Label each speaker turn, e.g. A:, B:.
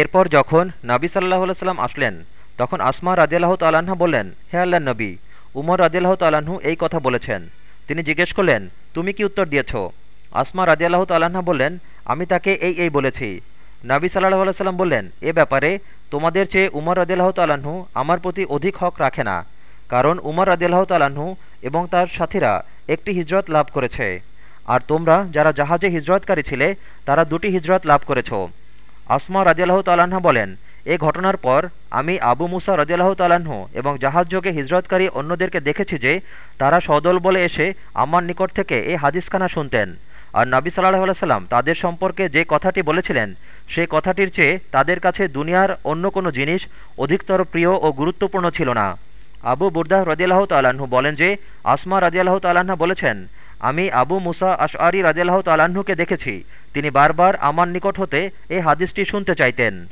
A: এরপর যখন নাবি সাল্লাহ সাল্লাম আসলেন, তখন আসমা রাজিয়াল্লাহ তাল্লাহা বললেন, হে আল্লাহ নবী, উমর রাজিয়াল্লাহ তাল্লাহ্ন এই কথা বলেছেন। তিনি জিজ্ঞেস করলেন, তুমি কি উত্তর দিয়েছ? আসমা রাজিয়াল্লাহ তাল্লাহা বললেন, আমি তাকে এই এই বলেছি। নাবি সাল্লাহ সাল্লাম বললেন, এ ব্যাপারে তোমাদের চেয়ে উমর রাজিয়াল্লাহ তাল্লাহ্ন আমার প্রতি অধিক হক রাখে না, কারণ উমর রাজিয়াল্লাহ তাল্লাহ্ন এবং তার সাথীরা একটি হিজরত লাভ করেছে। আর তোমরা যারা জাহাজে হিজরতকারী ছিলে, তারা দুটি হিজরত লাভ করেছ। আসমা রাজিয়াল্লাহ তাল্লাহা বলেন, এ ঘটনার পর আমি আবু মুসা রাজিয়াল্লাহ তাল্লাহ্ন এবং জাহাজযোগে হিজরতকারী অন্যদেরকে দেখেছি যে তারা সদল বলে এসে আমার নিকট থেকে এই হাদিসখানা শুনতেন। আর নাবি সাল্লাহ সাল্লাম তাদের সম্পর্কে যে কথাটি বলেছিলেন সেই কথাটির চেয়ে তাদের কাছে দুনিয়ার অন্য কোনো জিনিস অধিকতর প্রিয় ও গুরুত্বপূর্ণ ছিল না। আবু বুর্দাহ রদিয়াল্লাহ তাল্লাহ্ন বলেন যে, আসমা রাজিয়াল্লাহ তাল্লাহা বলেছেন আমি আবু মুসা আশআরি রাজেলাহ তালাহুকে দেখেছি। তিনি বারবার আমার নিকট হতে এই হাদিসটি শুনতে চাইতেন।